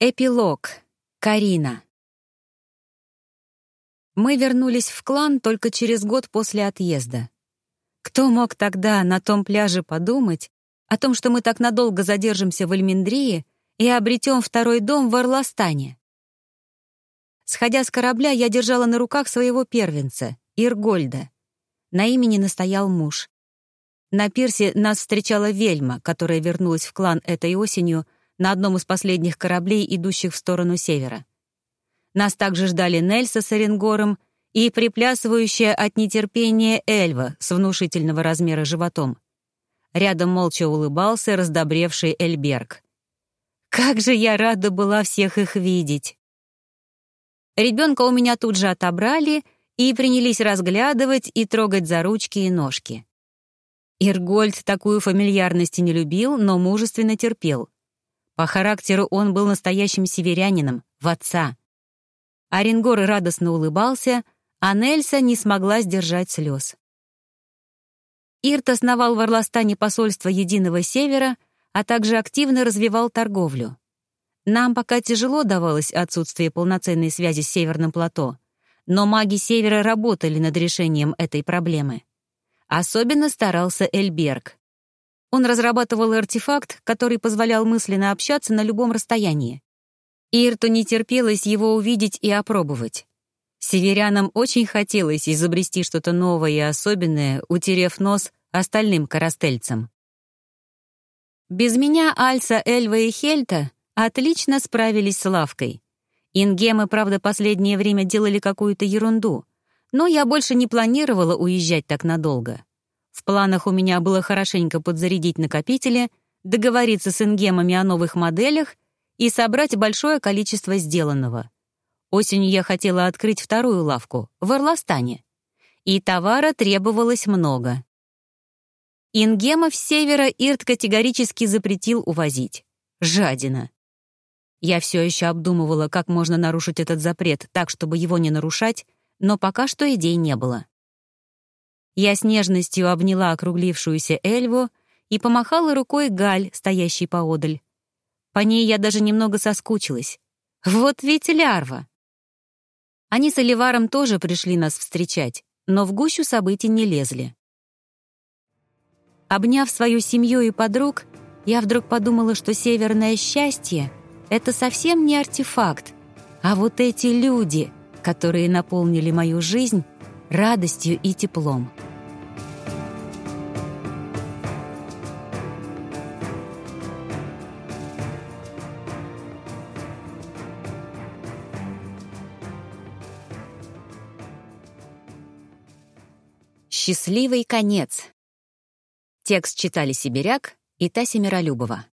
Эпилог. Карина. Мы вернулись в клан только через год после отъезда. Кто мог тогда на том пляже подумать о том, что мы так надолго задержимся в Эльминдрии и обретем второй дом в Орластане? Сходя с корабля, я держала на руках своего первенца, Иргольда. На имени настоял муж. На пирсе нас встречала Вельма, которая вернулась в клан этой осенью — на одном из последних кораблей, идущих в сторону севера. Нас также ждали Нельса с Оренгором и приплясывающая от нетерпения Эльва с внушительного размера животом. Рядом молча улыбался раздобревший Эльберг. Как же я рада была всех их видеть! Ребенка у меня тут же отобрали и принялись разглядывать и трогать за ручки и ножки. Иргольд такую фамильярность не любил, но мужественно терпел. По характеру он был настоящим северянином, в отца. Оренгор радостно улыбался, а Нельса не смогла сдержать слез. Ирт основал в Орластане посольство Единого Севера, а также активно развивал торговлю. Нам пока тяжело давалось отсутствие полноценной связи с Северным плато, но маги Севера работали над решением этой проблемы. Особенно старался Эльберг. Он разрабатывал артефакт, который позволял мысленно общаться на любом расстоянии. Ирту не терпелось его увидеть и опробовать. Северянам очень хотелось изобрести что-то новое и особенное, утерев нос остальным коростельцам. Без меня Альса, Эльва и Хельта отлично справились с лавкой. Ингемы, правда, последнее время делали какую-то ерунду, но я больше не планировала уезжать так надолго. В планах у меня было хорошенько подзарядить накопители, договориться с ингемами о новых моделях и собрать большое количество сделанного. Осенью я хотела открыть вторую лавку в Орластане. И товара требовалось много. Ингемов с севера Ирт категорически запретил увозить. Жадина. Я все еще обдумывала, как можно нарушить этот запрет так, чтобы его не нарушать, но пока что идей не было. Я с нежностью обняла округлившуюся Эльву и помахала рукой Галь, стоящей поодаль. По ней я даже немного соскучилась. Вот ведь лярва! Они с Оливаром тоже пришли нас встречать, но в гущу событий не лезли. Обняв свою семью и подруг, я вдруг подумала, что северное счастье — это совсем не артефакт, а вот эти люди, которые наполнили мою жизнь радостью и теплом. Счастливый конец. Текст читали Сибиряк и Тася Миролюбова.